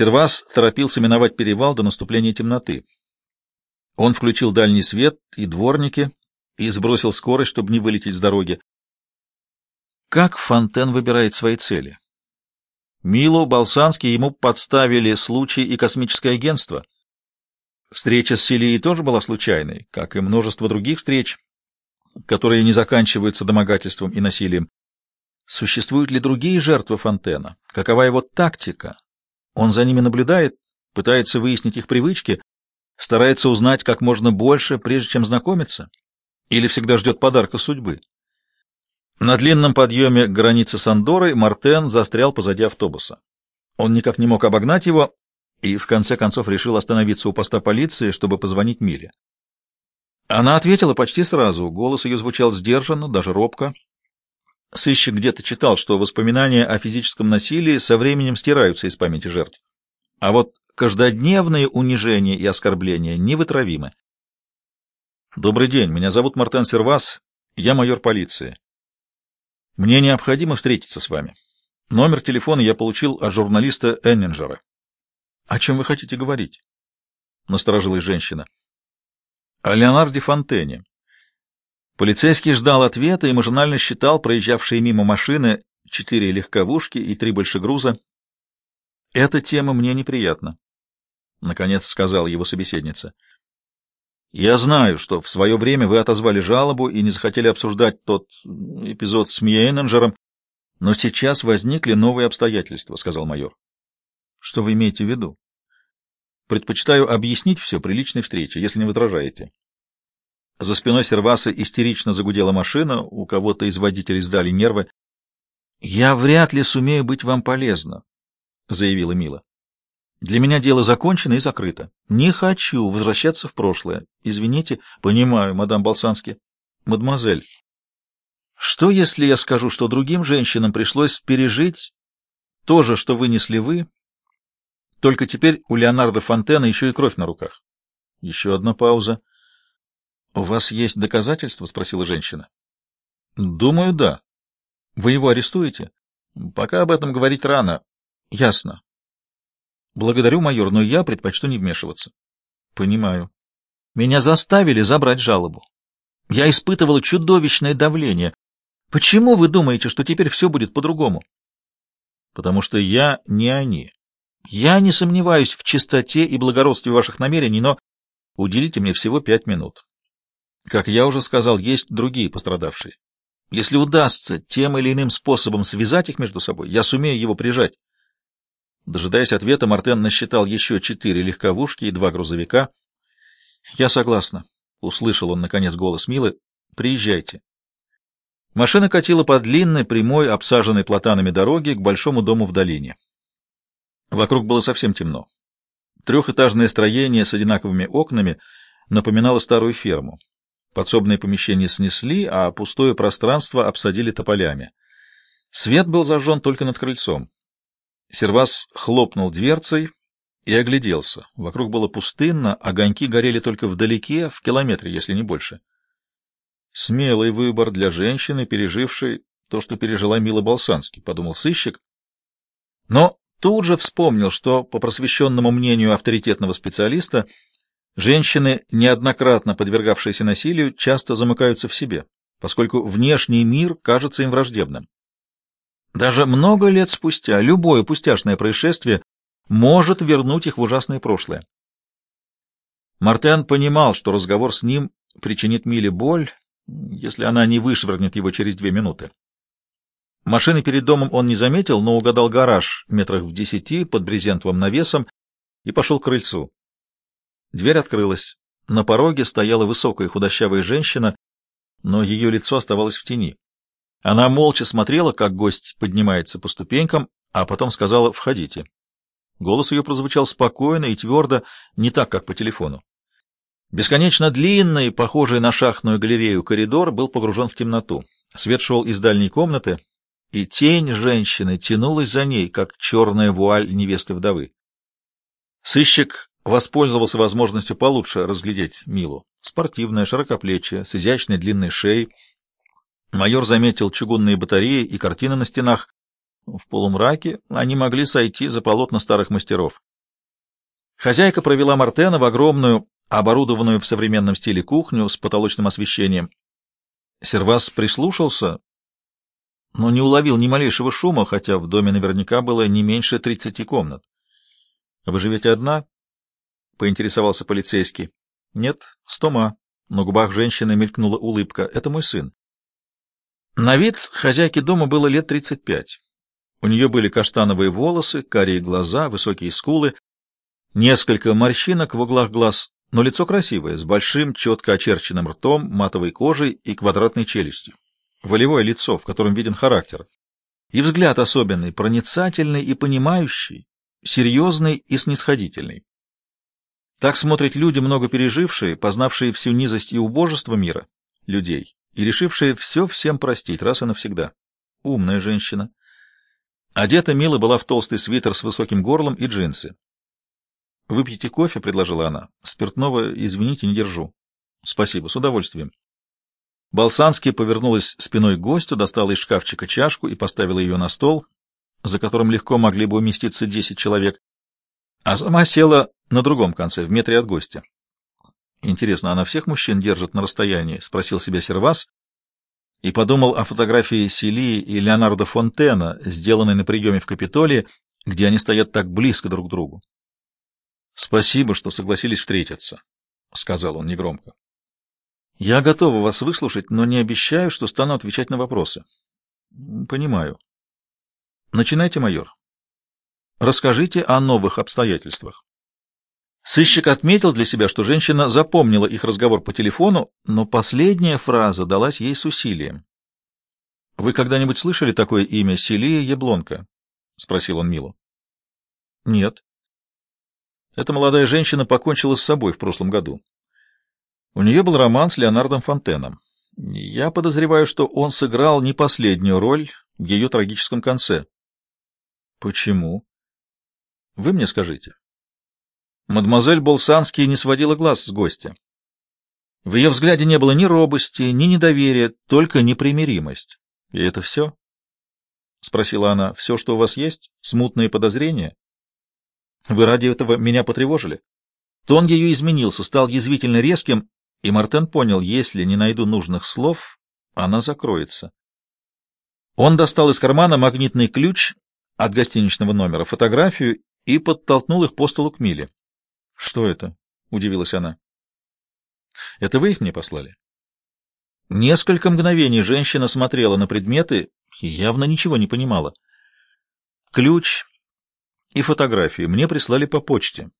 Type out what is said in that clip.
Сервас торопился миновать перевал до наступления темноты. Он включил дальний свет и дворники и сбросил скорость, чтобы не вылететь с дороги. Как Фонтен выбирает свои цели? Милу Балсанский ему подставили случай и космическое агентство. Встреча с Селией тоже была случайной, как и множество других встреч, которые не заканчиваются домогательством и насилием. Существуют ли другие жертвы Фонтена? Какова его тактика? Он за ними наблюдает, пытается выяснить их привычки, старается узнать как можно больше, прежде чем знакомиться, или всегда ждет подарка судьбы. На длинном подъеме к границе с Андорой Мартен застрял позади автобуса. Он никак не мог обогнать его и в конце концов решил остановиться у поста полиции, чтобы позвонить Миле. Она ответила почти сразу, голос ее звучал сдержанно, даже робко. Сыщик где-то читал, что воспоминания о физическом насилии со временем стираются из памяти жертв. А вот каждодневные унижения и оскорбления невытравимы. «Добрый день, меня зовут Мартен Сервас, я майор полиции. Мне необходимо встретиться с вами. Номер телефона я получил от журналиста Эннинджера. — О чем вы хотите говорить? — насторожилась женщина. — О Леонарде Фонтене. Полицейский ждал ответа и машинально считал проезжавшие мимо машины четыре легковушки и три большегруза. — Эта тема мне неприятна, — наконец сказала его собеседница. — Я знаю, что в свое время вы отозвали жалобу и не захотели обсуждать тот эпизод с Миейненджером, но сейчас возникли новые обстоятельства, — сказал майор. — Что вы имеете в виду? — Предпочитаю объяснить все при личной встрече, если не возражаете. За спиной Серваса истерично загудела машина, у кого-то из водителей сдали нервы. — Я вряд ли сумею быть вам полезна, — заявила Мила. — Для меня дело закончено и закрыто. Не хочу возвращаться в прошлое. Извините. — Понимаю, мадам Балсански. — Мадемуазель, что если я скажу, что другим женщинам пришлось пережить то же, что вынесли вы, только теперь у Леонардо Фонтена еще и кровь на руках? Еще одна пауза. — У вас есть доказательства? — спросила женщина. — Думаю, да. — Вы его арестуете? — Пока об этом говорить рано. — Ясно. — Благодарю, майор, но я предпочту не вмешиваться. — Понимаю. Меня заставили забрать жалобу. Я испытывала чудовищное давление. Почему вы думаете, что теперь все будет по-другому? Потому что я не они. Я не сомневаюсь в чистоте и благородстве ваших намерений, но уделите мне всего пять минут. Как я уже сказал, есть другие пострадавшие. Если удастся тем или иным способом связать их между собой, я сумею его прижать. Дожидаясь ответа, Мартен насчитал еще четыре легковушки и два грузовика. — Я согласна, — услышал он, наконец, голос Милы. — Приезжайте. Машина катила по длинной, прямой, обсаженной платанами дороге к большому дому в долине. Вокруг было совсем темно. Трехэтажное строение с одинаковыми окнами напоминало старую ферму. Подсобные помещения снесли, а пустое пространство обсадили тополями. Свет был зажжен только над крыльцом. Сервас хлопнул дверцей и огляделся. Вокруг было пустынно, огоньки горели только вдалеке, в километре, если не больше. Смелый выбор для женщины, пережившей то, что пережила Мила Болсанский, — подумал сыщик. Но тут же вспомнил, что, по просвещенному мнению авторитетного специалиста, Женщины, неоднократно подвергавшиеся насилию, часто замыкаются в себе, поскольку внешний мир кажется им враждебным. Даже много лет спустя любое пустяшное происшествие может вернуть их в ужасное прошлое. Мартен понимал, что разговор с ним причинит Миле боль, если она не вышвырнет его через две минуты. Машины перед домом он не заметил, но угадал гараж метрах в десяти под брезентовым навесом и пошел к крыльцу. Дверь открылась. На пороге стояла высокая худощавая женщина, но ее лицо оставалось в тени. Она молча смотрела, как гость поднимается по ступенькам, а потом сказала «Входите». Голос ее прозвучал спокойно и твердо, не так, как по телефону. Бесконечно длинный, похожий на шахтную галерею коридор был погружен в темноту. Свет шел из дальней комнаты, и тень женщины тянулась за ней, как черная вуаль невесты-вдовы. Сыщик воспользовался возможностью получше разглядеть Милу. Спортивная, широкоплечья, с изящной длинной шеей. Майор заметил чугунные батареи и картины на стенах. В полумраке они могли сойти за полотна старых мастеров. Хозяйка провела Мартена в огромную, оборудованную в современном стиле кухню с потолочным освещением. Сервас прислушался, но не уловил ни малейшего шума, хотя в доме наверняка было не меньше тридцати комнат. — Вы живете одна? — поинтересовался полицейский. — Нет, с Тома. На губах женщины мелькнула улыбка. — Это мой сын. На вид хозяйке дома было лет тридцать пять. У нее были каштановые волосы, карие глаза, высокие скулы, несколько морщинок в углах глаз, но лицо красивое, с большим, четко очерченным ртом, матовой кожей и квадратной челюстью. Волевое лицо, в котором виден характер. И взгляд особенный, проницательный и понимающий, серьезный и снисходительный. Так смотрят люди, много пережившие, познавшие всю низость и убожество мира, людей, и решившие все всем простить раз и навсегда. Умная женщина. Одета Мила была в толстый свитер с высоким горлом и джинсы. «Выпьете кофе?» — предложила она. «Спиртного, извините, не держу». «Спасибо, с удовольствием». Болсанский повернулась спиной к гостю, достала из шкафчика чашку и поставила ее на стол, за которым легко могли бы уместиться десять человек, а сама села на другом конце, в метре от гостя. «Интересно, она всех мужчин держит на расстоянии?» — спросил себя Сервас и подумал о фотографии Селии и Леонардо Фонтена, сделанной на приеме в Капитолии, где они стоят так близко друг к другу. «Спасибо, что согласились встретиться», — сказал он негромко. «Я готова вас выслушать, но не обещаю, что стану отвечать на вопросы». «Понимаю». «Начинайте, майор. Расскажите о новых обстоятельствах». Сыщик отметил для себя, что женщина запомнила их разговор по телефону, но последняя фраза далась ей с усилием. — Вы когда-нибудь слышали такое имя Селия Яблонка? — спросил он Милу. — Нет. Эта молодая женщина покончила с собой в прошлом году. У нее был роман с Леонардом Фонтеном. Я подозреваю, что он сыграл не последнюю роль в ее трагическом конце. — Почему? — Вы мне скажите. Мадемуазель Болсанский не сводила глаз с гостя. В ее взгляде не было ни робости, ни недоверия, только непримиримость. — И это все? — спросила она. — Все, что у вас есть? Смутные подозрения? — Вы ради этого меня потревожили? Тон ее изменился, стал язвительно резким, и Мартен понял, если не найду нужных слов, она закроется. Он достал из кармана магнитный ключ от гостиничного номера, фотографию и подтолкнул их по столу к Миле. Что это? удивилась она. Это вы их мне послали? Несколько мгновений женщина смотрела на предметы и явно ничего не понимала. Ключ и фотографии мне прислали по почте.